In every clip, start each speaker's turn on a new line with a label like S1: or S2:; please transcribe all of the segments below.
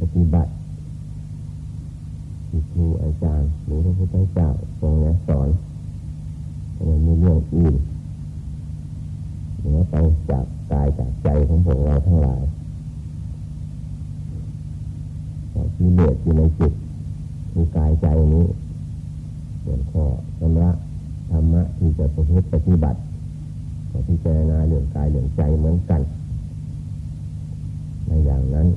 S1: ปฏิบัติที่ครูอาจารย์หรือพระพุทธเจ้าทรงสอนมันมีเรื่องอื่นเหนือไปจากกายจากใจของพวกเราทั้งหลายแต่ที่เลืออยู่ในจิตคือกายใจนี้ส่วนข้อชำระธรรมะที่จะประพฤติปฏิบัติก็พิจารณาเรื่องกายเรื่องใจเหมือนกันในอย่างนั้น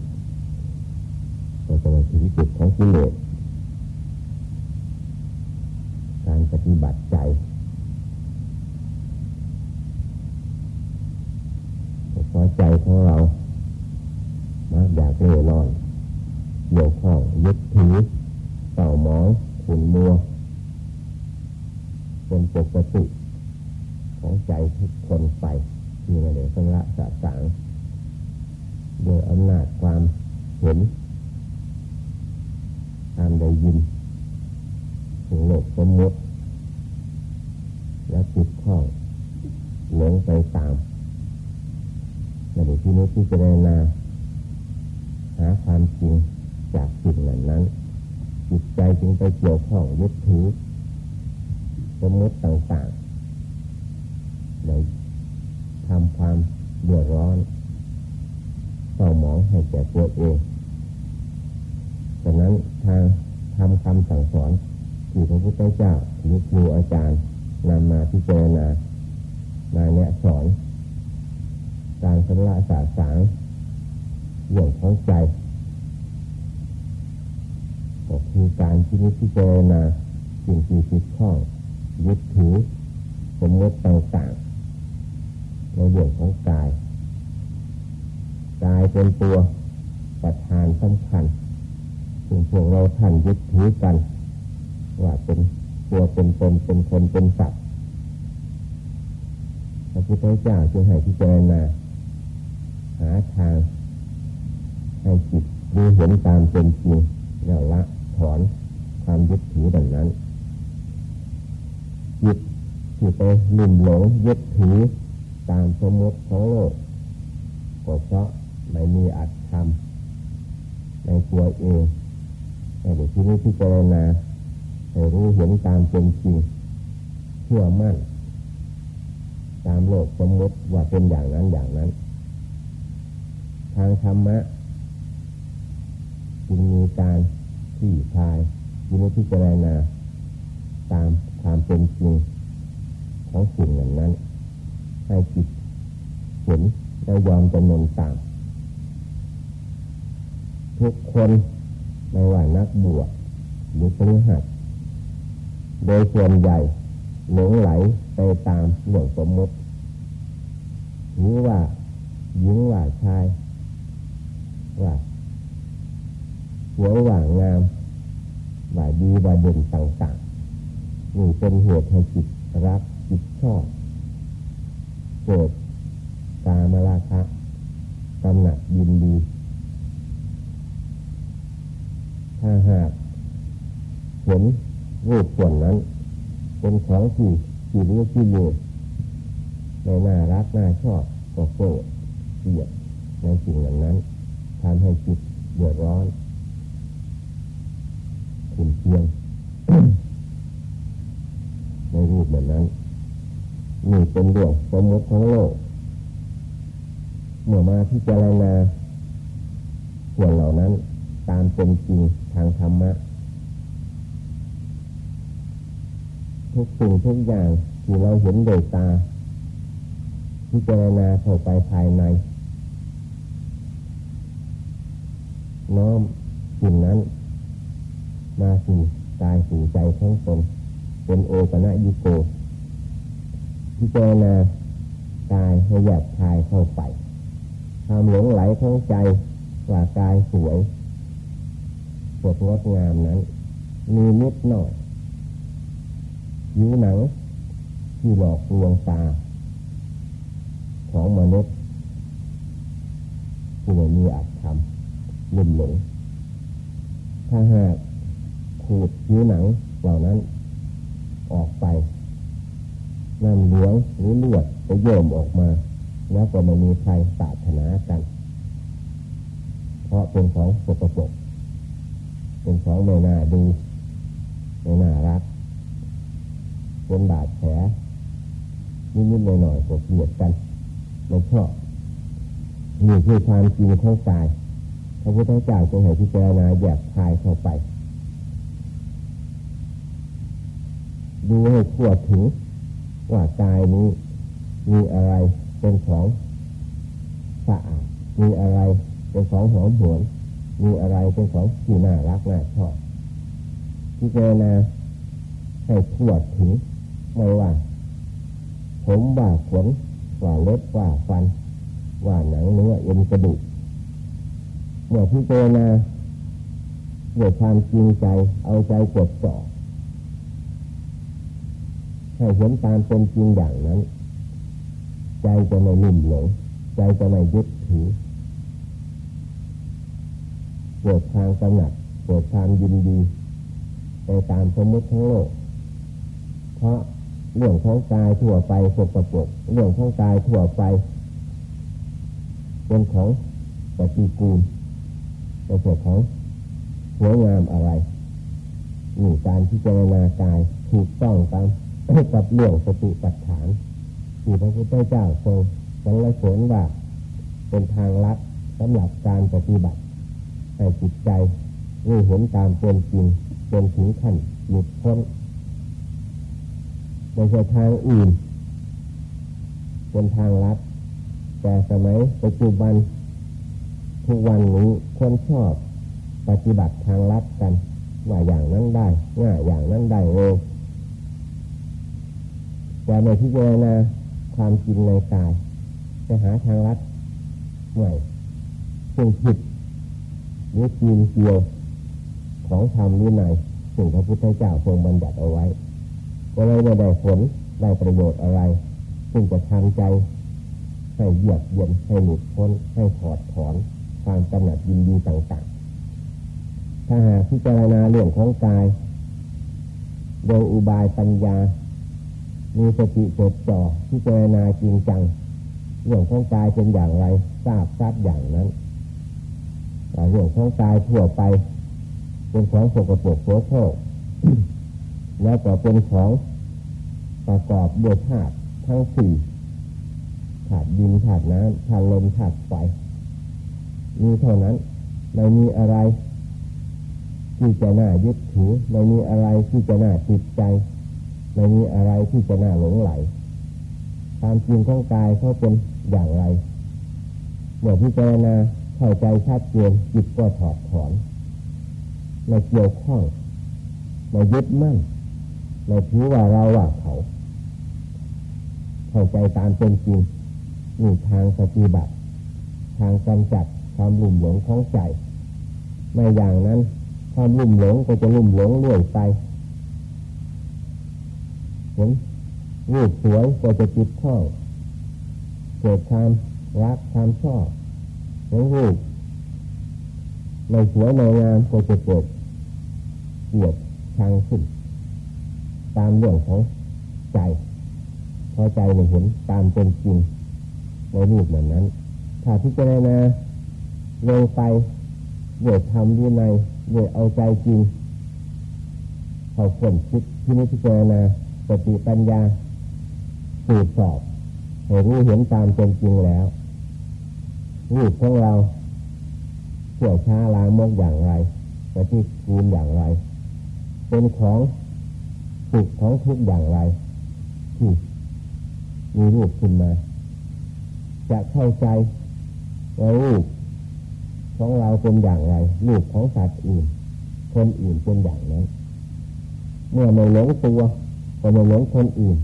S1: ถึงจุดของกิเลสการปฏิบัติใจพอใจของเรามากอยากเล่ร่อนเกี่ยวข้องยึดถือเต่ามองขุนมัวเป็นปกติของใจทุกคนไปที่ม่ได้สละสะสางโดยอำนาจความเห็น ได้ยินถึงโลกสมมติและจิตข้องหลงไปตามในที่นี้ที่จะได้นาหาความจริงจากสิ่งนั้นนั้นจิตใจจึงไปเกี่ยวข้องยึดถือสมมติต่างๆในทำความเดือดร้อนเศร้าหมองให้แก่ตัวเองำคำสั่งสอนที่พระพุทธเจ้าหรือครูอาจารย์นำมาพิจารณามาแนะสอน การสละสาสางเรื่องของใจก็คือการที่นิพิจารณาสิ่งที่ติดข้องยึดถือสมมติต่างๆในเรื่องของกายกายเป็นตัวประธานสำคัญ ซึ่งพวกเราท่านยึดถือกัน ว่าเป็นตัวเป็นตนเป็นคนเป็นสัตว์พระพุทธเจ้าจึงให้พิจารณาหาทางให้จิตดูเห็นตามเป็นจริงแล้วละถอนความยึดถือดังนั้นจิตที่ไปลุ่มหลงยึดถือตามสมมติของโลกก็เพราะไม่มีอัตธรรมในตัวเอง เดี๋ยวที่นี้พิจารณาให้รู้เห็นตามเป็นจริงเชื่อมั่น ตามโลกสมมติว่าเป็นอย่างนั้นอย่างนั้น ทางธรรมะจึงมีการที่พายยินพิจารณาตามความเป็นจริงของสิ่งนั้นนั้น ให้จิตเห็นและยอมจำนนตาม ทุกคน ไม่ว่านักบวชหรือคฤหัสถ์โดยส่วนใหญ่หลงไหลไปตามเรื่องสมมติหรือว่าหญิงว่าชาย ว่าสวยว่างาม ว่าดีว่าเด่นต่างๆนี่เป็นเหตุให้จิตรักจิตชอบเกิดกามราคะกำหนัดยินดี ถ้าหากเห็นรูปส่วนนั้น เป็นของที่ที่รู้ที่อยู่ในน่ารักน่าชอบก็โกรธเกลียดในสิ่งเหล่านั้นทำให้จิตเดือดร้อนขุ่นเคียงในรูปแบบนั้นนี่เป็นเรื่องสมมติของโลกเมื่อมาที่เจรณาส่วนเหล่านั้น ตามเป็นจริงทางธรรมะ ทุกสิ่งทุกอย่างที่เราเห็นโดยตาพิจารณาเข้าไปภายในน้อมสิ่งนั้น มาสู่กายสู่ใจของตนเป็นโอปะยุโกพิจารณากายให้หยาบคายเข้าไปความหลงไหลของใจว่ากายสวย สดงดงามนั้น มีนิดหน่อยยิวหนังที่หลอกลวงตา ของมนุษย์ที่ไม่มีอัตธรรมลุ่มหลงถ้าหากขูดผิวหนังเหล่านั้น ออกไปน้ำเหลืองหรือเลือดจะโยมออกมา แล้วก็ไม่มีใครปรารถนากันอราะเป็นของสกปรก เป็นของไม่น่าดูไม่น่ารักเป็นบาดแผลนิดๆหน่อยๆก็เกลียดกันไม่ชอบนี่คือความจริงของกายพระพุทธเจ้าทรงให้พิจารณาแยกคายเข้าไป ดูให้ทั่วถึงว่ากายนี้มีอะไรเป็นของสะอาดมีอะไรเป็นของหอมหวน มีอะไรเป็นของที่น่ารักน่าชอบพิจารณาให้ทั่วถึงไม่ว่า ผมว่าขนว่าเล็บว่าฟัน ว่าหนังเนื้อเอ็นกระดูกเมื่อพิจารณาด้วยความจริงใจเอาใจกดจ่อให้เห็นตามเป็นจริงอย่างนั้น ใจจะไม่ลุ่มหลงใจจะไม่ยึดถือ เกิดทางกำหนัดเกิดความยินดีไปตามสมมติทั้งโลก เพราะเรื่องของกายทั่วไปสกปรกเรื่องของกายทั่วไป เป็นของปฏิกูลเป็นของสวยงามอะไรนี่การที่เจรณากายถูกต้องตามกับเรื่องสติปัฏฐานที่พระพุทธเจ้าทรงสรรเสริญว่าเป็นทางลัดสำหรับการปฏิบัติ ให้จิตใจรู้เห็นตามเป็นจริงจนถึงขั้นหลุดพ้นไม่ใช่ทางอื่นเป็นทางลัดแต่สมัยปัจจุบัน ทุกวันนี้คนชอบปฏิบัติทางลัดกันว่าอย่างนั้นได้ง่ายอย่างนั้นได้เร็วแต่ในที่เจรณาความจริงในกายจะหาทางลัดใหม่ซึ่งผิด หรือจีนเกียวของธรรมนี้ในสิ่งพระพุทธเจ้าทรงบัญญัติเอาไว้ ก็เลยไม่ได้ผลได้ประโยชน์อะไร ซึ่งจะทำใจให้เยือกเย็นให้หลุดพ้นให้ถอดถอนความกำหนัดยินดีต่างๆ ถ้าหากพิจารณาเรื่องของกาย โดยอุบายปัญญา มีสติจดจ่อพิจารณาจริงจัง เรื่องของกายเป็นอย่างไรทราบทราบอย่างนั้น เรื่องของกายทั่วไป เป็นของสกปรกโสโครกแล้วก็เป็นของประกอบด้วยธาตุทั้งสี่ธาตุดินธาตุน้ำธาตุลมธาตุไฟมีเท่านั้นไม่มีอะไร ที่จะน่ายึดถือไม่มีอะไรที่จะน่าติดใจไม่มีอะไรที่จะน่าหลงไหลความจริงของกายเขาเป็นอย่างไรเมื่อพิจารณา เข้าใจชัดเจนจิตก็ถอดถอนไม่เกี่ยวข้องไม่ยึดมั่นไม่ถือว่าเราว่าเขา เข้าใจตามเป็นจริงนี่ทางปฏิบัติ ทางกำจัดความลุ่มหลงของใจ ไม่อย่างนั้นความลุ่มหลงก็จะลุ่มหลงเรื่อยไปเห็นรูปสวยก็จะจิตข้องเกิดความรักความชอบ เห็นรูปไม่สวยไม่งามก็จะเกิดเกลียดชังขึ้น ตามเรื่องของใจพอใจไม่เห็นตามเป็นจริงในรูปเหมือนนั้น ถ้าพิจารณาลงไปเดือดทำดีในเดือดเอาใจจริงเขาคนคิดที่นี้พิจารณาสติปัญญาสืบสอบให้รู้เห็นตามเป็นจริงแล้ว รูปของเราเขี่ยวช้าลางมกอย่างไรปฏิกูลอย่างไร เป็นของสุขของทุกอย่างไร ที่มีรูปขึ้นมา จะเข้าใจว่ารูปของเราเป็นอย่างไร รูปของสัตว์อื่น คนอื่นเป็นอย่างนั้นเมื่อไม่หลงตัวก็ไม่หลงคนอื่น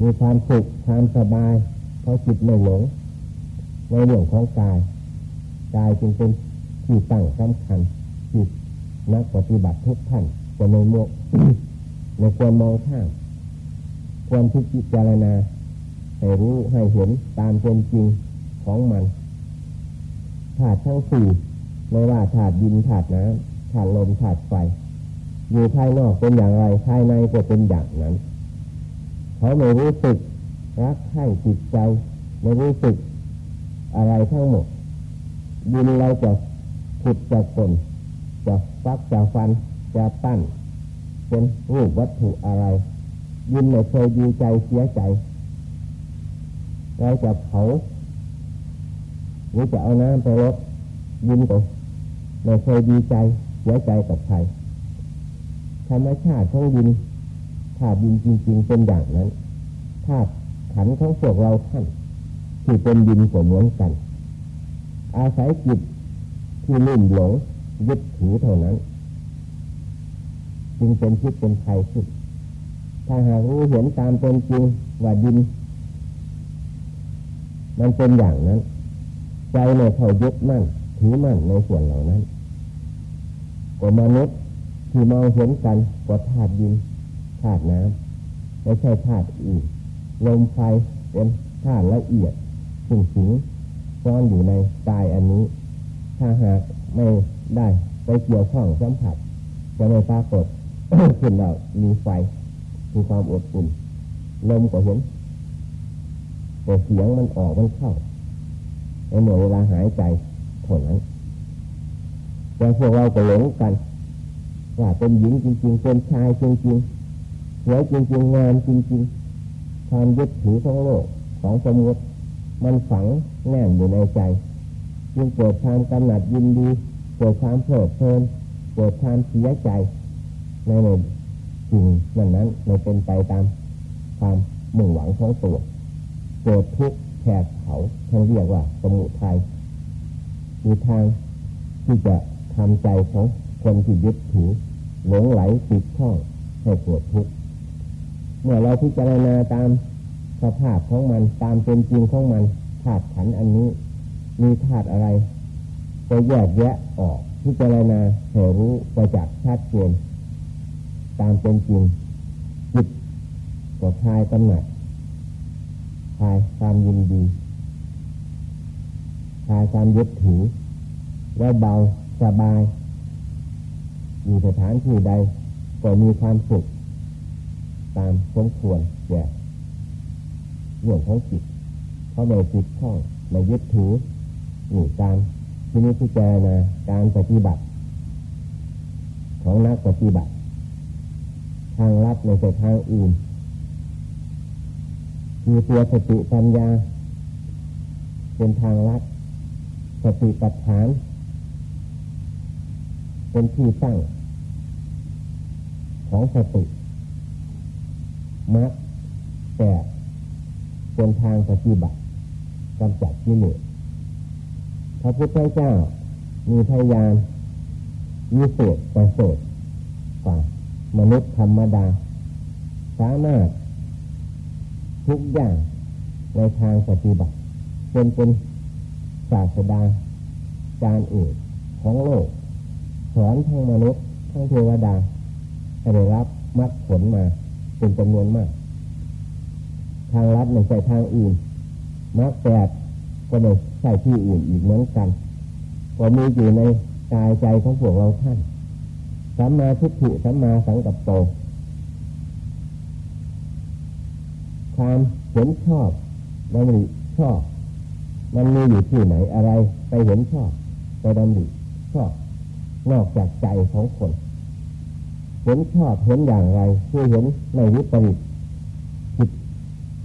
S1: มีความสุขความสบายเพราะจิตไม่หลง ในเรื่องของกาย กายจึงเป็นที่ตั้งสำคัญจิตนักปฏิบัติทุกท่านจะในโมกในควรมองข้ามควรพิจารณาให้รู้ให้เห็นตามเป็นจริงของมันธาตุทั้งสี่ไม่ว่าธาตุดินธาตุน้ำธาตุลมธาตุไฟอยู่ภายนอกเป็นอย่างไรภายในก็เป็นอย่างนั้นเขาไม่รู้สึกรักให้จิตใจไม่รู้สึก อะไรทั้งหมดยินเราจะขุดจะกลจะฟักจะฟันจะตั้นเป็นรูปวัตถุอะไร ยินไม่เคยดีใจเสียใจเราจะเผาหรือจะเอาน้ำไปรดยินก็ไม่เคยดีใจเสียใจกับใครธรรมชาติของยินธาตุยินจริง ๆ เป็นอย่างนั้นธาตุขันของพวกเราท่าน ที่เป็นยินก็เหมือนกัน อาศัยจิตที่ลุ่มหลงยึดถือเท่านั้น จึงเป็นพิษเป็นภัยขึ้นถ้าหากรู้เห็นตามเป็นจริงว่าดิน มันเป็นอย่างนั้นใจในเขายึดมั่นถือมั่นในส่วนเหล่านั้นก็มนุษย์ที่มองเห็นกันก็ธาตุดินธาตุน้ำไม่ใช่ธาตุอื่นลมไฟเป็นธาตุละเอียด สิ่งสิงซ่อนอยู่ในกายอันนี้ ถ้าหากไม่ได้ไปเกี่ยวข้องสัมผัส จะไม่ปรากฏขึ้นเรามีไฟมีความอดอุ่นลมก็เห็น แต่เสียงมันออกมันเข้าในเมื่อเวลาหายใจเท่านั้นแต่พวกเราก็หลงกัน ว่าเป็นหญิงจริง ๆ เป็นชายจริงๆสวยจริงๆงามจริง ๆ ความยึดถือของโลกของสมมติ มันฝังแน่นอยู่ในใจจึงเกิดความกำหนัดยินดีเกิดความเพลิดเพลินเกิดความเสียใจในในสิ่งนั้นนั้นไม่เป็นไปตามความมุ่งหวังของตัวเกิดทุกข์แผดเขาท่านเรียกว่าสมุทัยมีทางที่จะทำใจของคนที่ยึดถือหลงไหลติดข้องให้เกิดทุกข์เมื่อเราพิจารณาตาม สภาพของมันตามเป็นจริงของมันธาตุขันอันนี้ มีธาตุอะไรจะแยกแยะออกพิจารณาให้รู้ประจักษ์ชัดเจนตามเป็นจริงจิตก็คลายกำหนัดคลายความยินดีคลายความยึดถือและเบาสบาย อยู่สถานที่ใดก็มีความสุขตามสมควรแก่ เรื่องของจิตเพราะไม่จิตข้องไม่ยึดถือหนูการที่นี้ที่เจนะการปฏิบัติ ของนักปฏิบัติ ทางลัดในทางอื่นมีตัวสติปัญญา เป็นทางลัดสติปัฏฐาน เป็นที่ตั้ง ของสติมัดแต่ เป็นทางปฏิบัติกำจัดกิเลสพระพุทธเจ้ามีพยานมีเศษประเสริฐกว่ามนุษย์ธรรมดา สามารถทุกอย่างในทางปฏิบัติเป็นเป็นศาสดาการเอกของโลก สอนทั้งมนุษย์ ทั้งเทวดาให้ได้รับมรรคผลมาเป็นจำนวนมาก ทางลัดไม่ใช่ทางอื่นมรรคแปดก็ไม่ใช่ที่อื่นอีกเหมือนกันก็มีอยู่ในกายใจของพวกเราท่านสัมมาทิฏฐิสัมมาสังกัปโตความเห็นชอบดำริชอบ มันมีอยู่ที่ไหนอะไร ไปเห็นชอบ ไปดำริชอบ นอกจากใจของคน เห็นชอบเห็นอย่างไรคือเห็นในวิปริต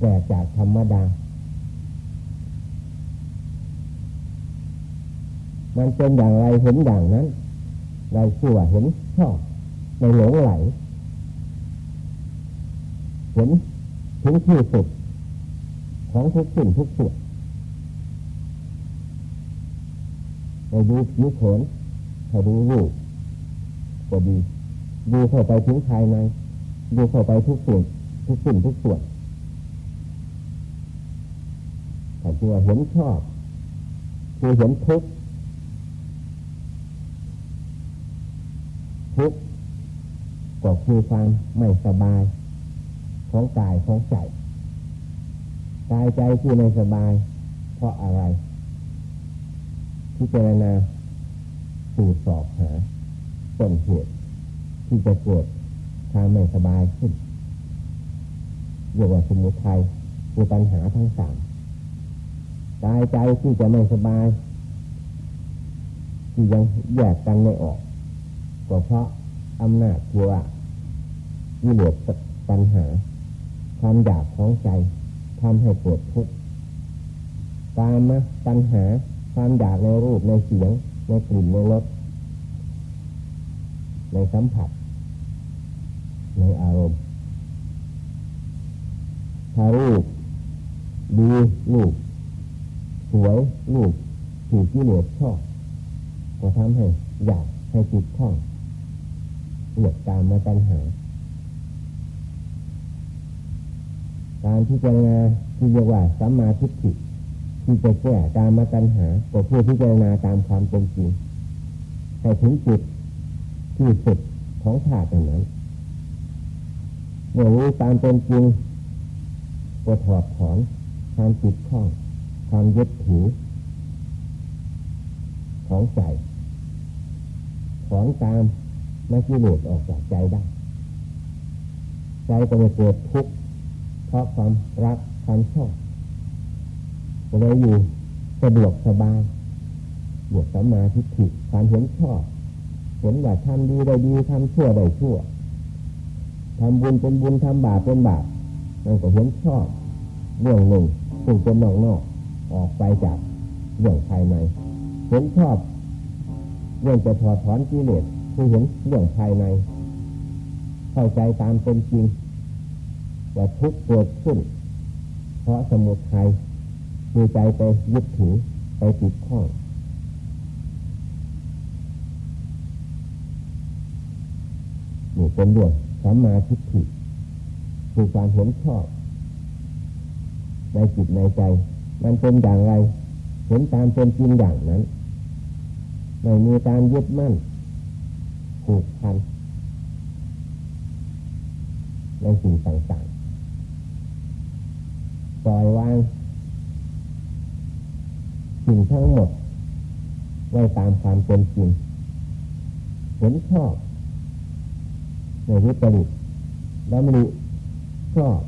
S1: ปลจากธรรมดา มันเป็นอย่างไรเห็นอย่างนั้น เราชื่อว่าเห็นชอบในหลงไหล เห็นถึงที่สุดของทุกสิ่งทุกส่วนเราดูนิ้วขนเราดูรูปก็ดีดูเข้าไปถึงภายในดูเข้าไปทุกส่วนทุกสิ่งทุกส่วน แต่ตัวเห็นชอบคือเห็นทุกข์ทุกข์ก็คือความไม่สบาย ของกายของใจกายใจที่ไม่สบาย เพราะอะไรที่เจรณาสูสอบหาต้นเหตุที่จะเกิดความไม่สบายขึ้นเรียกว่าสมุทัยคือปัญหาทั้งสาม กายใจที่จะไม่สบายที่ยังแยกกันไม่ออกก็เพราะอำนาจที่ว่าวิเลศปัญหา ความอยากของใจทำให้ปวดทุกข์ตามมาปัญหาความอยากในรูปในเสียง ในกลิ่นในรสในสัมผัส ในอารมณ์ถ้ารูปดีรูป สวยรูปถูกที่เหลือชอบก็ทำให้อยากให้จิตข้องเหลือการมาปัญหา การที่จะงาที่เรียกว่าสัมมาทิฏฐิที่จะแก้การมาปัญหาก็เพื่อที่จะนาตามความเป็นจริงให้ถึงจุดที่สุดของธาตุนั้นเมื่อรู้ตามเป็นจริงก็ถอดถอนความจิตข้อง ความยึดถือ ของใจถอนตามไม่กิเลสออกจากใจได้ ใจก็จะเกิดทุกข์เพราะความรักความชอบก็เลยอยู่สะดวกสบายบวกสมาธิถิความเห็นชอบเห็นว่าทำดีได้ดีทำชั่วได้ชั่วทำบุญเป็นบุญทำบาปเป็นบาปมันก็เห็นชอบเรื่องหนึ่งซึ่งเป็นนอกนอก ออกไปจากเรื่องภายใน เห็นชอบเรื่องจะถอดถอนกิเลสคือเห็นเรื่องภายใน เข้าใจตามเป็นจริงว่าทุกเกิดขึ้น เพราะสมุทัยคือใจไปยึดถือไปติดข้องนี่เป็นเรื่องสัมมาทิฏฐิคือความเห็นชอบ ในจิตในใจ มันเป็นอย่างไร เห็นตามเป็นจริงอย่างนั้นไม่มีการยึดมั่นผูกพันในสิ่งต่างๆปล่อยวางสิ่งทั้งหมด ไว้ตามความเป็นจริงเห็นชอบในวิปริตดำริชอบ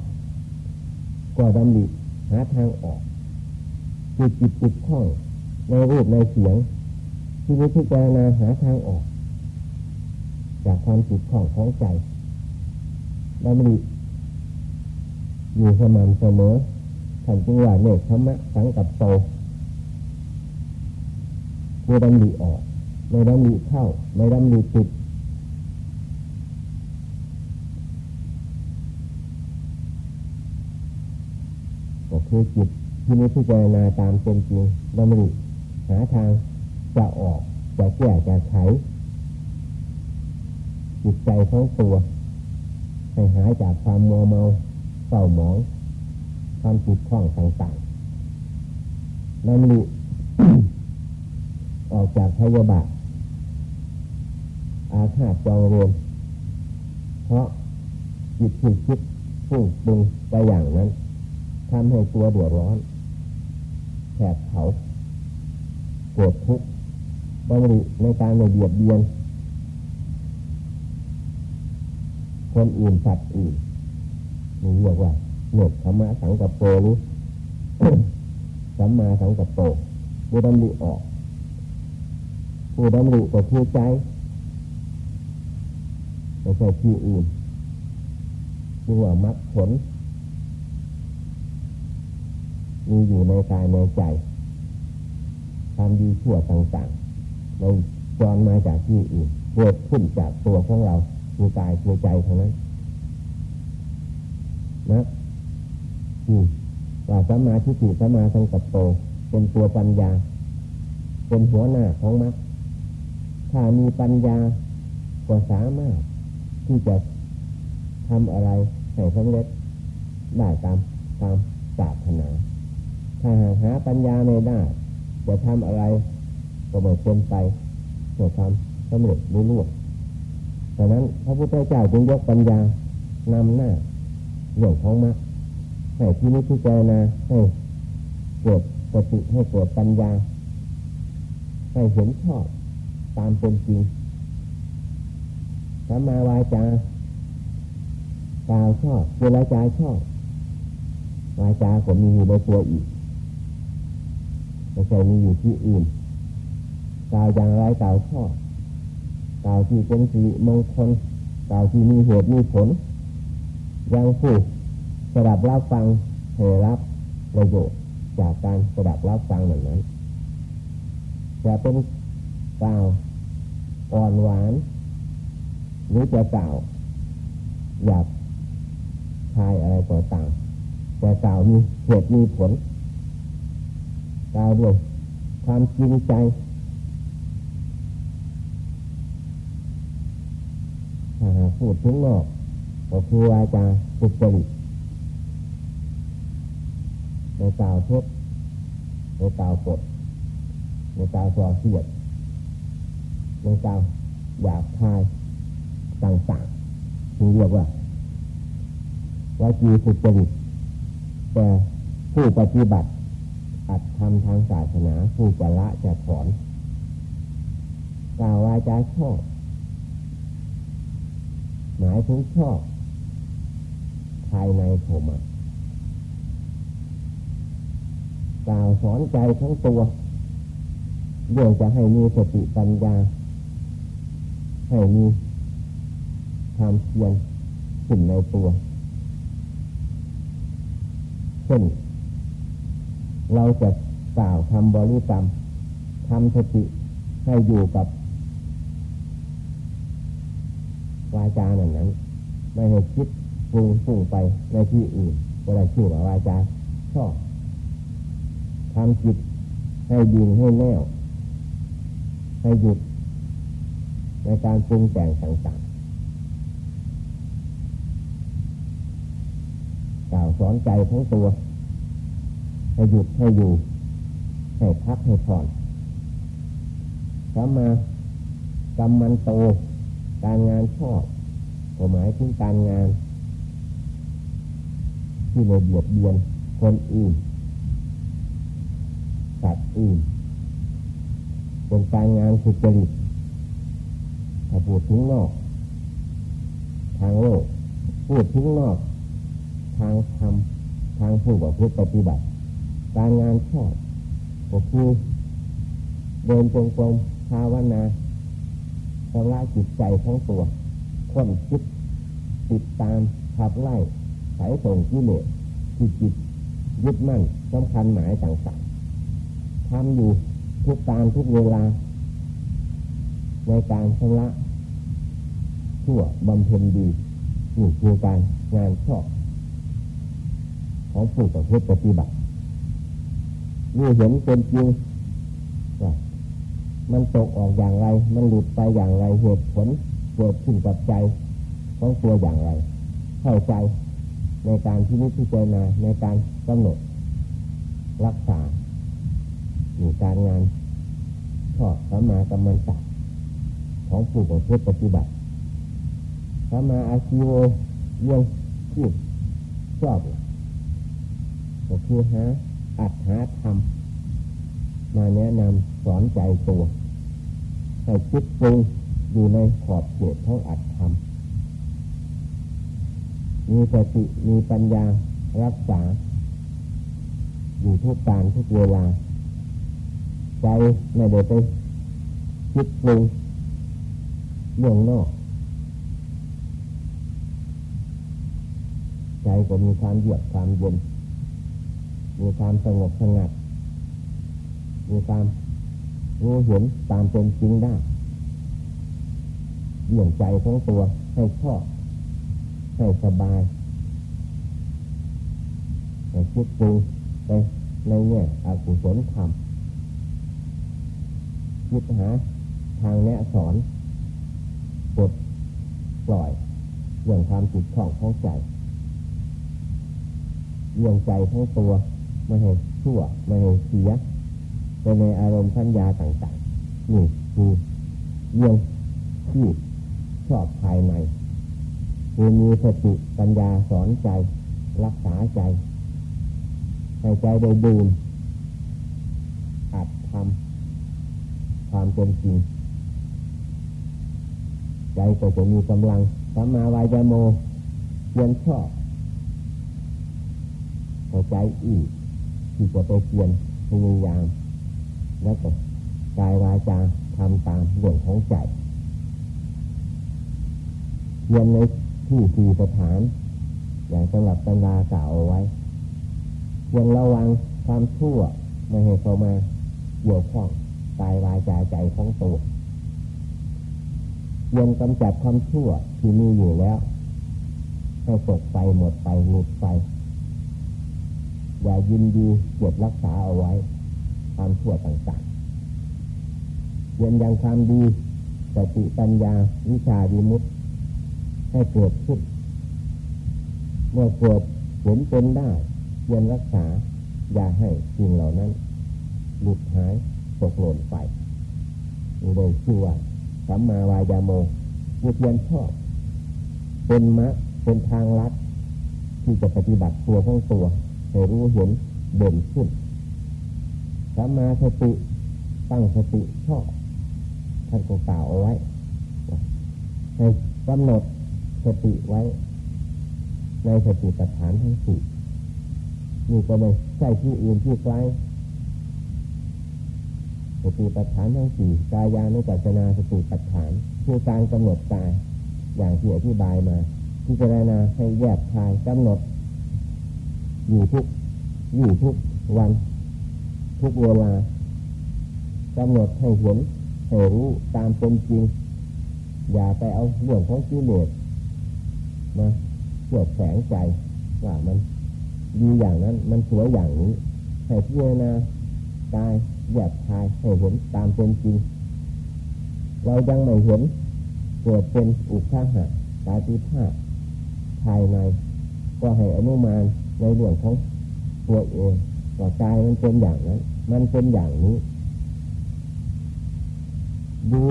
S1: ก็ดำริหาทางออก จิตจิตจิตข้องในรูปในเสียงที่วิธีจารณาหาทางออก จากความจิตข้องของใจดำริอยู่สม่ำเสมอท่านจึงว่าเนคขมะสังกับโตไม่ดำริออกไม่ดำริเข้าไม่ดำริติดก็คือจิต ที่นี้พิจารณาตามเป็นจริงดำริหาทางจะออกจะแก้จะไขจิตใจของตัวให้หายจากความมัวเมาเศร้าหมองความจิตข้องต่างๆดำริออกจากพยาบาทอาฆาตจองเวรเพราะจิตคิดคิดฟุ้งปรุงไปอย่างนั้นทำให้ตัวเดือดร้อน แผดเผาปวดทุกข์บริในการในเบียดเบียน คนอื่นสัตว์อื่นนี่เรียกว่าเหนือธรรมะสังกัปโปรู้สัมมาสังกัปโปบูดำริออก ผู้ดำริก็คือใจไม่ใช่ที่อื่นเรียกว่ามัดผล มีอยู่ในกายในใจความดีชั่วต่างๆเราจรมาจากที่อื่นเกิดขึ้นจากตัวของเราคือกายคือใจเท่านั้นนะที่ว่าสมาธิิสมาสังกัปโตเป็นตัวปัญญา เป็นหัวหน้าของมรรคถ้ามีปัญญาก็สามารถที่จะทำอะไรให้สำเร็จได้ตามตามศาสนา ถ้าหาปัญญาไม่ได้ จะทำอะไร ก็ไม่เป็นไปจะทำสำเร็จรุ่ร่วงดังนั้นพระพุทธเจ้าจึงยกปัญญานำหน้าเรื่องของมรรคให้ที่นี้ที่เจนะให้เกิดสติให้เกิดปัญญา ให้เห็นชอบตามเป็นจริงสัมมาวาจากล่าวชอบเจรจาชอบวาจาก็มีอยู่ในตัวอีก ไม่ใช่มีอยู่ที่อื่นกล่าวอย่างไรกล่าวชอกล่าวที่เป็นสีมงคลกล่าวที่มีเหตุมีผลยังผู้สดับรับฟังเหรับประโยชน์จากการสดับรับฟังเหมือนนั้นจะเป็นกล่าวอ่อนหวานหรือจะกล่าวอยากทายอะไรก็ตามแต่กล่าวมีเหตุมีผล กาวด้วยความจริงใจถ้าหากพูดถึงนอกก็คือวาจาสุจริตในกล่าวเท็จในกล่าวกดในกล่าวส่อเสียดในกล่าวหยาบคายต่างๆที่เรียกว่าวาจีสุจริตแต่ผู้ปฏิบัติ อัดทำทางศาสนาผู้จะละจะถอนกล่าววาจาชอบ หมายถึงชอบ ภายในผมกล่าวสอนใจทั้งตัวเรื่องจะให้มีสติปัญญา ให้มีความเพียรขึ้นในตัวเช่น เราจะกล่าวทำบริกรรมทำสติให้อยู่กับวาจานั้นนั้น ไม่ให้คิดฟุ้งฟุ้งไปในที่อื่นก็ได้ชื่อว่าวาจาชอบทำจิตให้ยิงให้แน่วให้หยุด ในการปรุงแต่งต่างๆกล่าวสอนใจทั้งตัว ให้หยุดให้อยู่ให้พักให้ผ่อนสมากรรมันโต การงานชอบหมายถึงการงาน ที่ในเบียดเบียนคนอื่นสัตว์อื่นเป็นการงานสุจริตถ้าพูดถึงนอก ทางโลกพูดถึงนอก ทางธรรมทางผู้ประพฤติปฏิบัติ การงานชอบก็คือเดินจงกรมภาวนาชำระจิตใจทั้งตัวค้นคิดติดตามขับไล่สายส่งกิเลสที่จิตยึดมั่นสำคัญหมายต่างๆทำอยู่ทุกการทุกเวลา ในการชำระชั่วบำเพ็ญดีนี่คือการงานชอบของผู้ประพฤติปฏิบัติ นี่เห็นเป็นจริงว่ามันตกออกอย่างไร มันหลุดไปอย่างไร เหตุผลเกิดขึ้นกับใจของตัวอย่างไร เข้าใจในการที่นิพพานาในการกำหนด รักษาอยู่การงานชอบสมากรรมันตของผู้ประพฤติปฏิบัติสมาอาชีโวยังพูดชอบก็คือหา อัดหาธรรมมาแนะนำสอนใจตัวให้คิดปรุงอยู่ในขอบเขตของอัดธรรมมีสติมีปัญญารักษา อยู่ทุกการทุกเวลา ใจไม่ได้ไปคิดปรุงเรื่องนอกใจก็มีความเยือกความเย็น มีความสงบสงัด มีความรู้เห็นตามเป็นจริงได้เยี่ยงใจของตัวให้ชอบให้สบายให้คิดปรุงไปในแง่อกุศลธรรมคิดหาทางแนะสอนปลดปล่อยเรื่องความจิตของของใจเรื่องใจทั้งตัว ไม่ให้ชั่วไม่ให้เสียไปในอารมณ์ทัญญาต่างๆนี่คือเรื่องที่ชอบภายในคือมีสติปัญญาสอนใจ รักษาใจให้ใจได้ดื่มอัดทำความเป็นจริงใจก็จะมีกำลังสัมมาวายโมเพียนชอบหัวใจอีก ที่จะไปเปลี่ยนพยายามแล้วก็กายวาจาทำตามเรื่องของใจเรียนในที่สี่สถาน อย่างสำหรับตำราก่าวเอาไว้ควรระวังความชั่วไม่ให้เข้ามาเกี่ยวข้องกายวาจาใจของตัวเรียนกำจัดความชั่วที่มีอยู่แล้วให้ตกไปหมดไปหลุดไป อย่ายินดีเก็บรักษาเอาไว้ความชั่วต่างๆเรียนยังความดีสติปัญญาวิชาดีมุตให้เกิดขึ้นเมื่อเกิดเห็นเป็นได้เรียนรักษา อย่าให้สิ่งเหล่านั้นหลุดหายตกหล่นไปนี่เลยชื่อว่าสัมมาวายาโมผู้เพียรชอบ เป็นมะเป็นทางลัดที่จะปฏิบัติตัวของตัว ให้รู้เห็นเด่นขึ้นสัมมาสติตั้งสติชอบท่านก็กล่าวเอาไว้ให้กำหนดสติไว้ ในสติปัฏฐานทั้งสี่นี่ก็ไม่ใช่ที่อื่นที่ไกลสติปัฏฐานทั้งสี่กายานุปัสนาสติปัฏฐานคือการกำหนดกายอย่างที่อธิบายมาพิจารณาให้แยกคายกำหนด อยู่ทุกอยู่ทุกวัน ทุกเวลากำหนดให้เห็นให้รู้ตามเป็นจริง อย่าไปเอาเรื่องของกิเลสมาเกี่ยวแฝงใจว่ามันดีอย่างนั้น มันสวยอย่างนี้ให้พิจารณากายแยบคายให้เห็นตามเป็นจริง เรายังไม่เห็นเกิดเป็นอุคาหะตาติภาพภายใน ก็ให้อนุมาน ในเรื่องของตัวเองว่ากายมันเป็นอย่างนั้น มันเป็นอย่างนี้ดู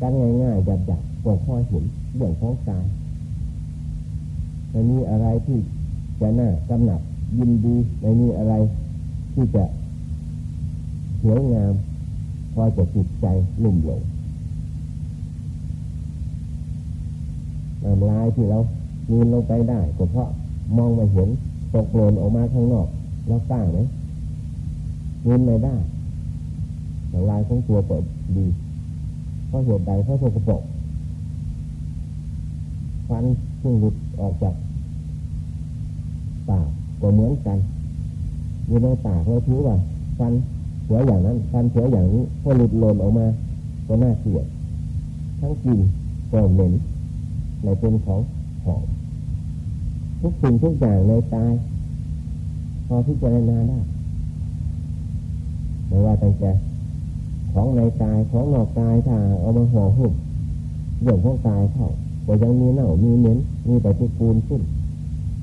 S1: กันง่ายๆหยับๆก็พอเห็นเรื่องของกายไม่มีอะไรที่จะน่ากำหนับยินดีไม่มีอะไรที่จะสวยงามพอจะจิตใจลุ่มหลงน้ำลายที่เรามีลงไปได้ก็เพราะมองม่เห็น ตกโลนออกมาข้างนอกแล้วกล้างไหมมีไม่ได้น้ำลายของตัวเปิดดีเพราะเหตุใดเพราะสกปรกฟันซึ่งหลุดออกจากปากก็เหมือนกันอยู่ในปากเราถือว่าฟันเสืออย่างนั้นฟันเสืออย่างนี้พอหลุดหล่นออกมาก็น่าเกลียดทั้งกินก็เหม็นในเป็นของหอม ทุกสิ่งทุกอย่างในตายพอพิจารณาได้ไม่ว่าตั้งแต่ของในกายของนอกกายถ้าเอามาห่อหุ้มเรื่องของกายเข้าก็ยังมีเน่ามีเหม็นมีแต่ที่ปูนขึ้น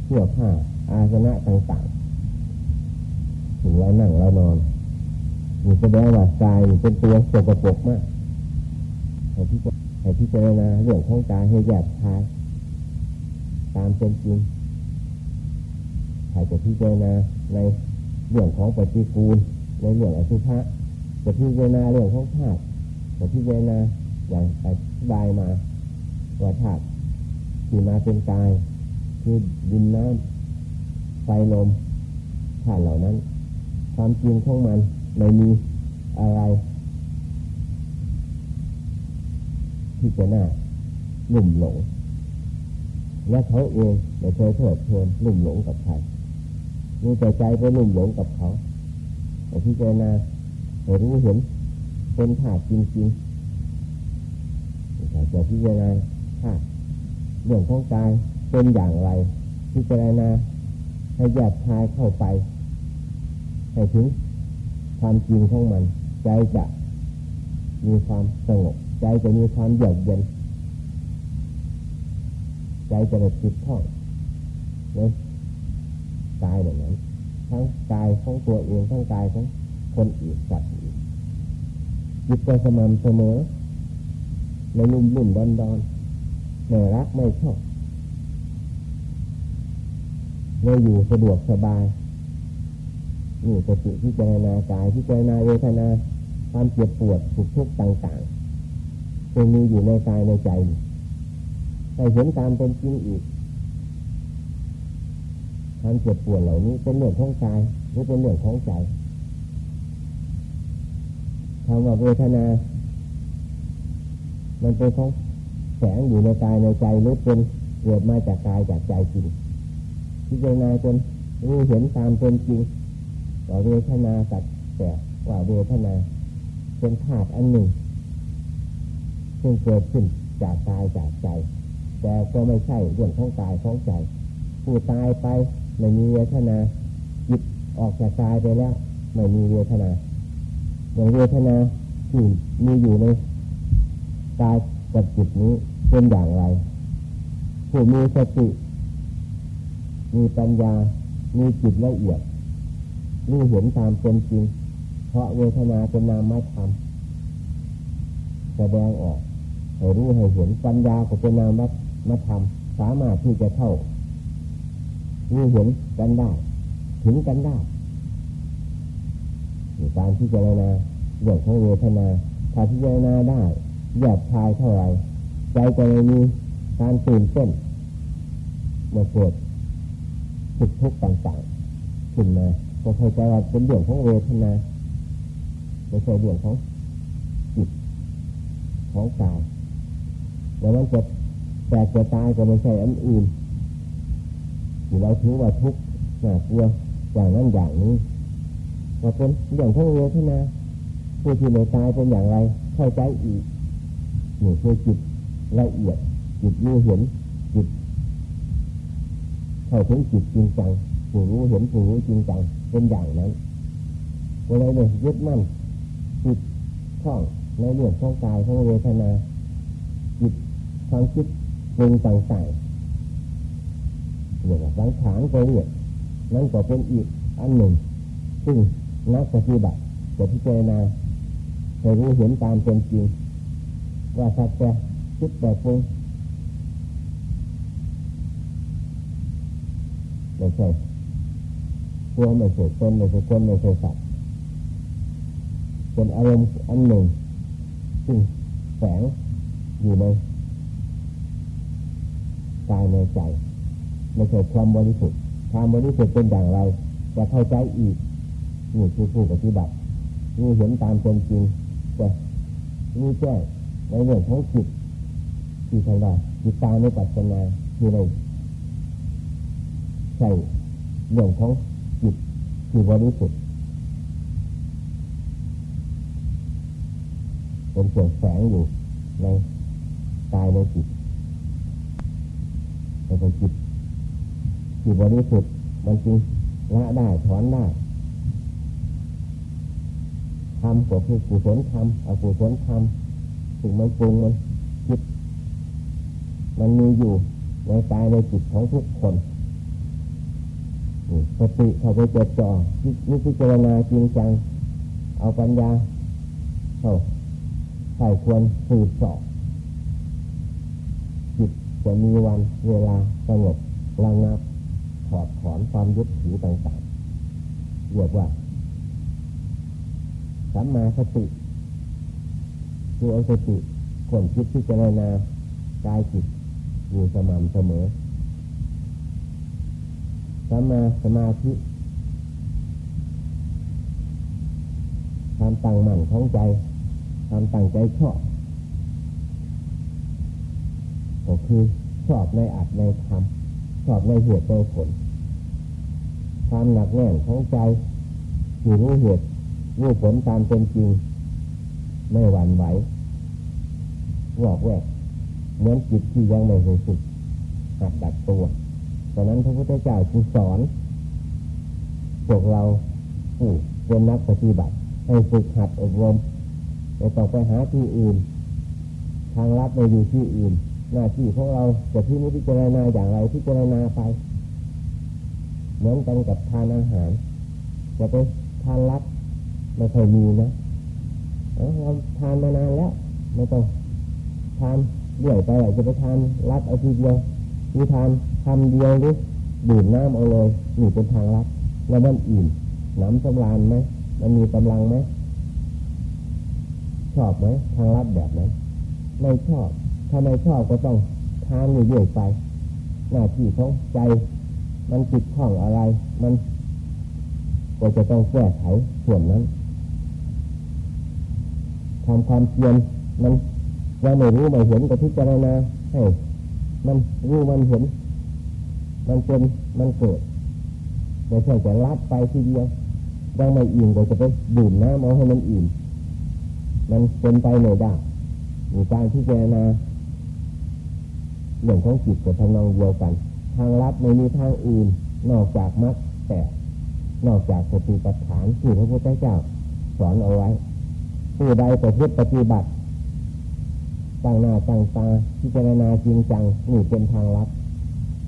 S1: เสื้อผ้าอาสนะต่างๆถึงเรานั่งเรานอนมีแสดงว่ากายเป็นตัวสกปรกมากให้พิจให้พิจารณาเรื่องของกายให้แยกคายตามเป็นจริง ใครจะพิจารณาในเรื่องของปฏิกูล ในเรื่องอสุภะจะพิจารณาเรื่องของธาตุจะพิจารณาอย่างอธิบายมาว่าธาตุที่มาเป็นกายคือดินน้ำไฟลมธาตุเหล่านั้น ความจริงของมันไม่มีอะไร ที่จะน่าลุ่มหลงและเขาเองไม่เคยโทษเทินลุ่มหลงกับใคร มีใจใจไปลุ่มหลงกับเขาแต่ที่เจนาให้รู้เห็นเป็นธาตุจริงๆแต่จะพิจารณาธาตุเรื่องของกายเป็นอย่างไร พิจารณาให้แยกคายเข้าไปให้ถึงความจริงของมัน ใจจะมีความสงบใจจะมีความเยือกเย็น ใจจะไม่ติดข้องใน กายแบบนั้นทั้งกายของตัวเองทั้งกายของคนอื่นสัตว์อื่นจิตใจสม่ำเสมอในลุ่มลุ่มดอนดอนไม่รักไม่ชอบไม่อยู่สะดวกสบายนี่สติที่เจรณากายที่เจรณาเวทนาความเจ็บปวดทุกทุกต่างๆจะมีอยู่ในกายในใจแต่เห็นตามเป็นจริงอีก ความเจ็บปวดเหล่านี้เป็นเรื่องของกายหรือเป็นเรื่องของใจคำว่าเวทนา มันเป็นของแสงอยู่ในกายในใจหรือเป็นเกิดมาจากกายจากใจจริงพิจารณาจนรู้เห็นตามเป็นจริงว่าเวทนาตัดแต่ว่าเวทนาเป็นธาตุอันหนึ่งซึ่งเกิดขึ้นจากกายจากใจ แต่ก็ไม่ใช่เรื่องของกายของใจ ผู้ตายไป ไม่มีเวทนาจิตออกจากกายไปแล้ว ไม่มีเวทนาอย่างเวทนาที่มีอยู่ในกายกับจิตนี้เป็นอย่างไร ผู้มีสติมีปัญญา มีจิตละเอียดรู้เห็นตามเป็นจริง เพราะเวทนาเป็นนามธรรมแสดงออกให้รู้ให้เห็นปัญญาของเป็นนามธรรมสามารถที่จะเข้า รู้เห็นกันได้ ถึงกันได้การที่เจะนาเรื่องของเวทนาถ้าที่จะนาได้หยาบชายเท่าไรใจจะไม่มีการตื่นเต้นเมื่อเกิดทุกทุกต่างๆขึ้นมาก็เข้าใจว่าเป็นเรื่องของเวทนาไม่ใช่เรื่องของจิตของกายแล้วมันจะแต่จะตายก็ไม่ใช่อันอื่น ที่เราถือว่าทุกข์น่ากลัวอย่างนั้นอย่างนี้ว่าเป็นอย่างของเวทนาผู้ที่ไม่ตายเป็นอย่างไรเข้าใจอีกนี่คือจิตละเอียด จิตรู้เห็นจิตเข้าถึงจิตจริงจังผู้รู้เห็นผู้รู้จริงจังเป็นอย่างนั้นก็เลยเนี่ยยึดมั่นจิตข้องในเรื่องของกายของเวทนาจิตความคิดปรุงต่างๆ เรียกว่าสังขารก็เรียกนั่นก็เป็นอีกอันหนึ่ง ซึ่งนักปฏิบัติจะพิจารณาให้รู้เห็นตามเป็นจริง ว่าสักแต่คิดแต่ปรุงไม่ใช่ตัวไม่ใช่ตนไม่ใช่คนไม่ใช่สัตว์เป็นอารมณ์อันหนึ่งซึ่งแฝงอยู่ในกายในใจ ไม่ใช่ความบริสุทธิ์ความบริสุทธิ์เป็นอย่างไร จะเข้าใจอีกนี่คือผู้ปฏิบัตินี่เห็นตามเป็นจริงจะนี่แจ้งในเรื่องของจิตที่ทางด้จิตตาในปัจจนาคือในใช่เรื่องของจิตที่บริสุทธิ์เป็นส่วนแฝงอยู่ในกายในจิตในจิต ที่บริสุทธิ์มันจริงละได้ถอนได้ทำก็คือกุศลทำอกุศลทำถึงมันปรุงมันคิด มันมีอยู่ในกายในจิตของทุกคนสติเขาไปจดจ่อนี่พิจารณาจริงจัง เอาปัญญาเข้าใส่ควรสืบสอบจิตจะมีวันเวลาสงบระงับ อดถอนความยึดถือต่างๆเรียกว่าสัมมาสติคือเอาสติคนคิดที่จะรนากายจิตอยู่สม่ำเสมอสัมมาสมาธิความตั้งมั่นของใจความตั้งใจชอบก็คือชอบในอัดในธรรมชอบในเหตุในผล ความหนักแน่นของใจที่รู้เหตุรู้ผลตามเป็นจริง ไม่หวั่นไหววอกแวกเหมือนจิตที่ยังไม่เคยฝึกหัดดัดตัวดังนั้นพระพุทธเจ้าจึงสอนพวกเราผู้เป็นนักปฏิบัติ ให้ฝึกหัดอบรมไม่ต้องไปหาที่อื่น ทางลัดไม่อยู่ที่อื่น หน้าที่ของเราจะที่นี้พิจารณาอย่างไรพิจารณาไป เหมือนกันกับทานอาหารจะไปทานลัดไม่เคยมีนะเราทานมานานแล้วไม่ต้องทานเรื่อยไปจะไปทานรัดเอาทีเดียวมีทานทำเดียวหรือดื่มน้ำเอาเลยนี่เป็นทางรัดแล้วมันอิ่มน้ำสำรานไหมมันมีกำลังไหมชอบไหมทางรัดแบบนั้นไม่ชอบถ้าไม่ชอบก็ต้องทานเรื่อยไป หน้าที่ของใจ มันติดข้องอะไร มันก็จะต้องแก้ไขส่วนนั้นทำความเพียรมันยังไม่รู้ไม่เห็นก็พิจารณาให้มันรู้มันเห็น มันเป็นมันเกิดไม่ใช่จะรับไปทีเดียวยังไม่อิ่มก็จะไปดื่มน้ำเอาให้มันอิ่มมันเป็นไปไม่ได้มีการพิจารณาเรื่องของจิตกับทางนองเดียวกัน ทางลัดไม่มีทางอื่น นอกจากมรรคแต่นอกจากสติปัฏฐานที่พระพุทธเจ้า สอนเอาไว้ ผู้ใดประพฤติปฏิบัติตั้งหน้าตั้งตาพิจารณาจริงจังนี่เป็นทางลัด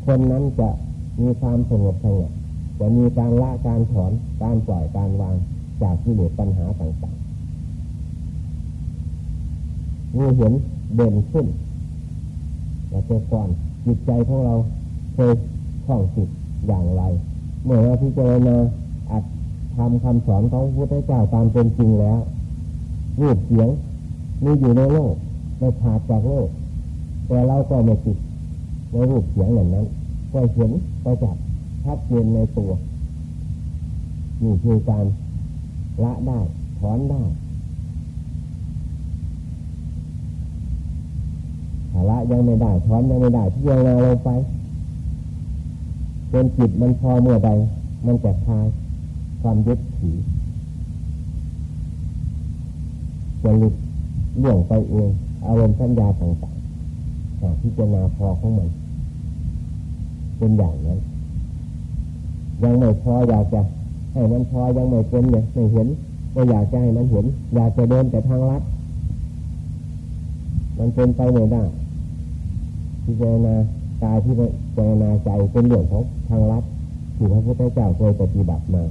S1: คนนั้นจะมีความสงบสงบจะมีการละการถอนการปล่อยการวางจากที่เหลือปัญหาต่างๆนี่เห็นเด่นขึ้นแต่เจก่อนจิตใจของเรา เคยคล่องจิตอย่างไร เมื่อเราพิจารณาอัดทำคำสอนของพระพุทธเจ้าตามเป็นจริงแล้วรูปเสียงมีอยู่ในโลกไม่ขาดจากโลก แต่เราก็ไม่ติดในรูปเสียงเหล่านั้นก็เห็นก็จับชัดเจนในตัวนี่คือการละได้ถอนได้ละยังไม่ได้ถอนยังไม่ได้ที่ยังนาไป จนจิตมันพอเมื่อใด มันจะคลายความยึดถือจะหลุดเรื่องไปเองอารมณ์สัญญาต่างๆแต่พิจารณาพอของมันเป็นอย่างนั้น ยังไม่พออยากจะให้มันพอยังไม่เป็นเลยไม่เห็นไม่อยากจะให้มันเห็น อยากจะเดินแต่ทางลัดมันเป็นไปไม่ได้พิจารณา กายที่พิจรณาใจเป็นเรื่องของทางลัดที่พระพุทธเจ้าเคยปฏิบัติมา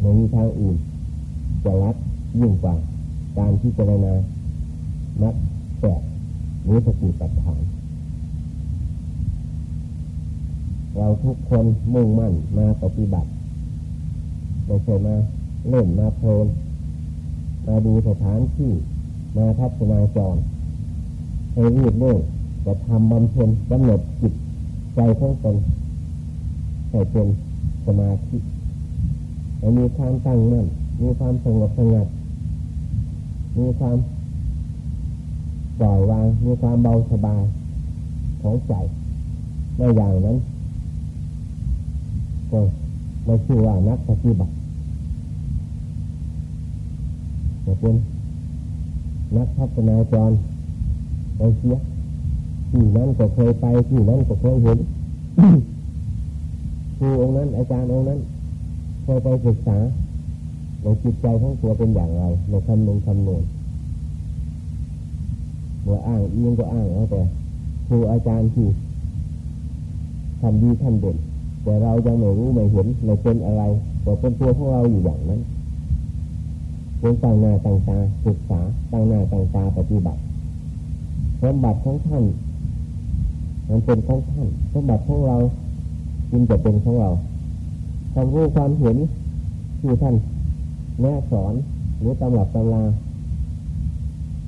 S1: ไม่มีทางอื่นจะลัดยิ่งกว่าการพิจรณานักแปดหรือสติปัฏฐาน เราทุกคนมุ่งมั่นมาปฏิบัติไม่ใช่มาเล่นมาโพลนมาดูสถานที่มาทัศนาจรให้รีบเร่ง จะทำบำเพ็ญกำหนดจิตใจของตนให้เป็นสมาธิให้มีความตั้งมั่นมีความสงบสงัดมีความปล่อยวางมีความเบาสบายของใจในอย่างนั้นก็ไม่ชื่อว่านักปฏิบัติจะเป็นนักพัฒนาจรไปเสีย ที่นั้นก็เคยไปที่นั้นก็เคยเห็นครูองค์นั้น อาจารย์องค์นั้นเคยไปศึกษาในจิตใจของตัวเป็นอย่างไรในคำนึงคำนวณเมื่ออ้างอิงก็อ้างเอาแต่ครูอาจารย์ที่ทำดีทำเด่นแต่เรายังไม่รู้ไม่เห็นไม่เป็นอะไรก็เป็นตัวของเราอยู่อย่างนั้นเป็นต่างหน้าต่างตาศึกษาต่างหน้าต่างตาปฏิบัติสมบัติของท่าน มันเป็นของท่านสมบัติของเราจึงจะเป็นของเราความรู้ความเห็นที่ท่านแนะสอนหรือตำรับตำรา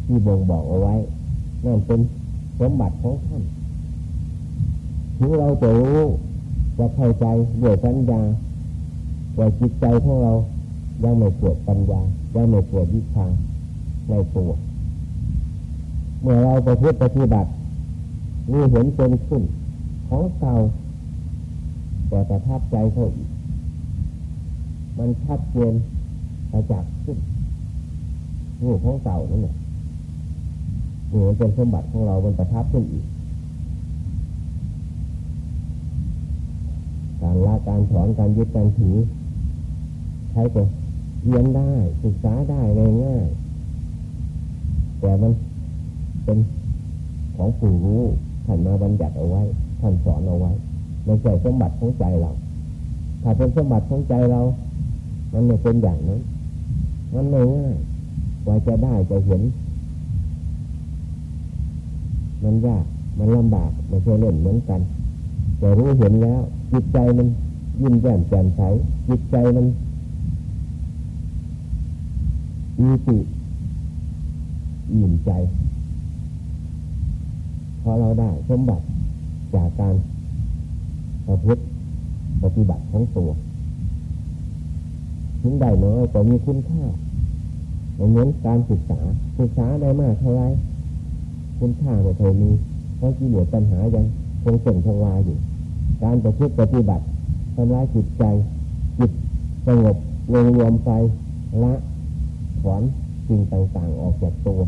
S1: ที่บ่งบอกเอาไว้นั่นเป็นสมบัติของท่านถึงเราจะรู้จะเข้าใจด้วยปัญญาแต่จิตใจของเรายังไม่เกิดปัญญายังไม่เกิดวิชาในตัวเมื่อเราประพฤติปฏิบัติ นี่เห็นเป็นขึ้น ของเก่าแต่ประทับใจเขาอีกมันชัดเจนประจักษ์ขึ้นรูปของเก่านั่นแหละนี่มันเป็นสมบัติของเรา มันประทับขึ้นอีก การละการถอนการยึดการถือใช้ก็เรียนได้ศึกษาได้ง่ายๆแต่มันเป็นของผู้รู้ ท่านมาบัญญัติเอาไว้ ท่านสอนเอาไว้ไม่ใช่สมบัติของใจเรา ถ้าเป็นสมบัติของใจเรา มันไม่เป็นอย่างนั้น มันไม่ง่ายกว่าจะได้จะเห็น มันยากมันลำบากไม่ใช่เล่นเหมือนกัน แต่รู้เห็นแล้ว จิตใจมันยิ้มแย้มแจ่มใสจิตใจมันมีติอิ่มใจ พอเราได้สมบัติจากการประพฤติปฏิบัติของตัวถึงได้น้อยแต่มีคุณค่าเหมือนการศึกษาศึกษาได้มากเท่าไรคุณค่าไม่เคยมีเพราะกิเลสปัญหายังคงส่งคงวาอยู่ การประพฤติปฏิบัติทำลายจิตใจจิตสงบลงรวมไปละถอนสิ่งต่างๆออกจากตัว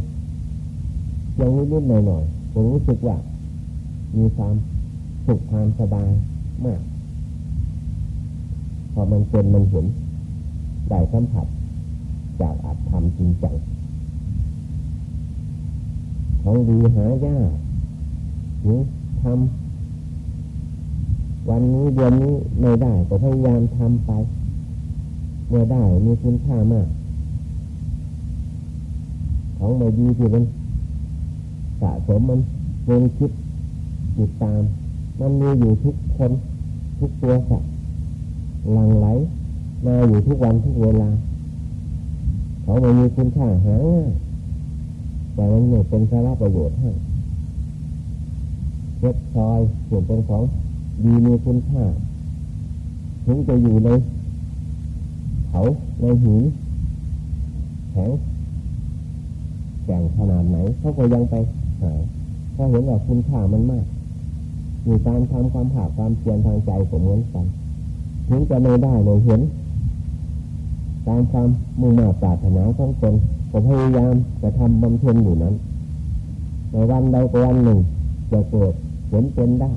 S1: ยังนิดๆหน่อยๆ ผมรู้สึกว่า มีความสุขความสบายมาก พอมันเป็นมันเห็นได้สัมผัส จากอัตธรรมจริงจังของดีหายากถึงทำวันนี้เดือนนี้ไม่ได้ก็พยายามทำไป เมื่อได้มีคุณค่ามาก ของไม่ดีที่มัน สะสมมันเงินคิดติดตาม มันมีอยู่ทุกคน ทุกตัวสัตว์หลังไหลมาอยู่ทุกวันทุกเวลา เขาไม่มีคุณค่าหาง่ายแต่มันไม่เป็นสาระประโยชน์ให้เพชรพลอยส่วนเป็นของดีมีคุณค่าถึงจะอยู่ในเขาในหินแข็งแก่งขนาดไหนเขาก็ยังไป หาเพราะเห็นว่าคุณค่ามันมากมีการทำความผาความเพียรทางใจก็เหมือนกันถึงจะไม่ได้เลยเห็นตามความมุ่งมั่นปรารถนาของตนก็พยายามจะทำบำเพ็ญอยู่นั้น ในวันใดก็วันหนึ่ง จะเกิดผลเป็นได้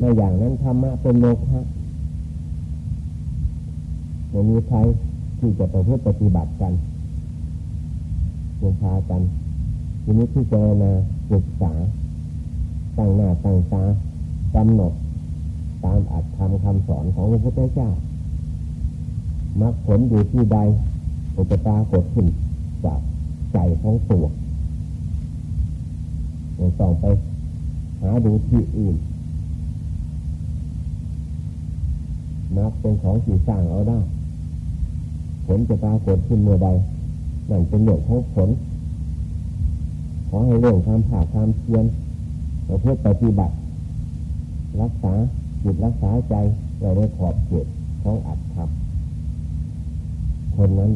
S1: ในอย่างนั้นธรรมะเป็นโลภะไม่มีใครที่จะประพฤติปฏิบัติกันลงพากัน ทีนี้ที่เจรนาศึกษาตั้งหน้าตั้งตากำหนดตามอัตธรรมคำสอนของพระพุทธเจ้ามรรคผลอยู่ที่ใดอุปตากฏขึ้นจากใจของตัวไม่ต้องไปหาดูที่อื่นมรรคเป็นของที่สร้างเอาได้ ผลจะปรากฏขึ้นเมื่อใดนั่นเป็นเรื่องของผล ขอให้เรื่องความผ่าความเพียรเราเพื่อปฏิบัติ รักษาจิตรักษาใจไว้ในขอบเขตของอัตธรรมคนนั้น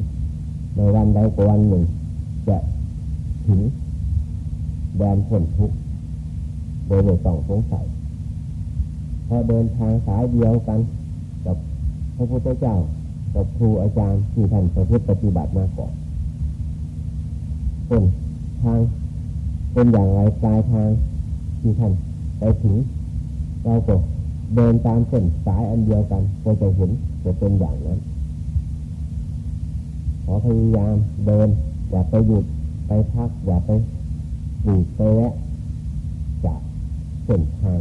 S1: ในวันใดก็วันหนึ่ง จะถึงแดนพ้นทุกข์โดยไม่ต้องสงสัยพอเดินทางสายเดียวกัน กับพระพุทธเจ้ากับครูอาจารย์ที่ท่านประพฤติปฏิบัติมาก่อนต้นทาง เป็นอย่างไรปลายทางที่ท่านไปถึงเราก็เดินตามเส้นสายอันเดียวกันก็จะเห็นจะเป็นอย่างนั้นขอพยายามเดิน อย่าไปหยุดไปพักอย่าไปหยุดไปแวะจากเส้นทาง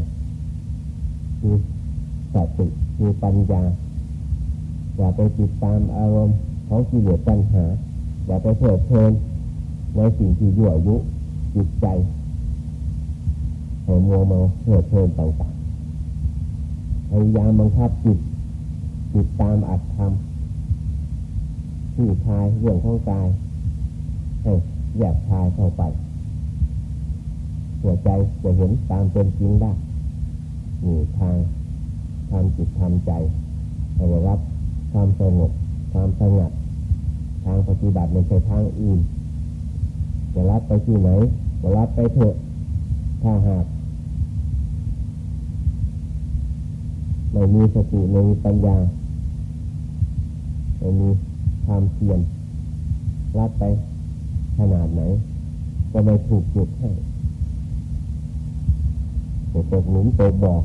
S1: คือสติคือปัญญา อย่าไปติดตามอารมณ์ของกิเลสปัญหา อย่าไปเพลิดเพลินในสิ่งที่ยั่วยุ จิตใจให้มัวเมาเพลิดเพลินต่างๆพยายามบังคับจิตติดตามอัตธรรมที่ทายเรื่องของกายให้แยกทายเข้าไปหัวใจจะเห็นตามเป็นจริงได้มีทางทำจิตทำใจให้ได้รับความสงบความสงัดทางปฏิบัติในใช่ทางอื่น จะรับไปที่ไหนก็รับไปเถอะถ้าหากไม่มีสติไม่มีปัญญาไม่มีความเพียรรับไปขนาดไหน ก็ไม่ถูกจุดให้ตกหลุมตกบ่อ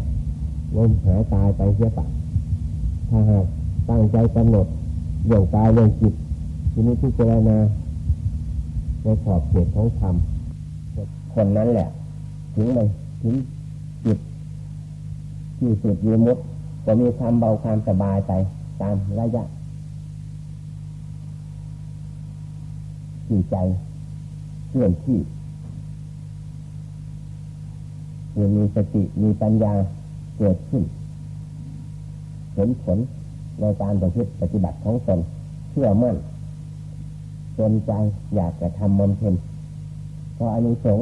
S1: ล้มหายตายไปเสียปะถ้าหากตั้งใจกำหนดเรื่องกายเรื่องจิตทีนี้ที่เจรณา ในขอบเขตของธรรมคนนั้นแหละ ถึงเลยถึงจิตที่สุดยมุดก็มีความเบาความสบายไปตามระยะที่ใจเคลื่อนที่เมื่อมีสติมีปัญญาเกิดขึ้นเห็นผลในการประพฤติปฏิบัติของตนเชื่อมั่น จนใจอยากจะทำมนเพ็ญเพราะอันนี้สง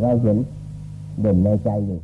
S1: เราเห็นเด่นในใจอยู่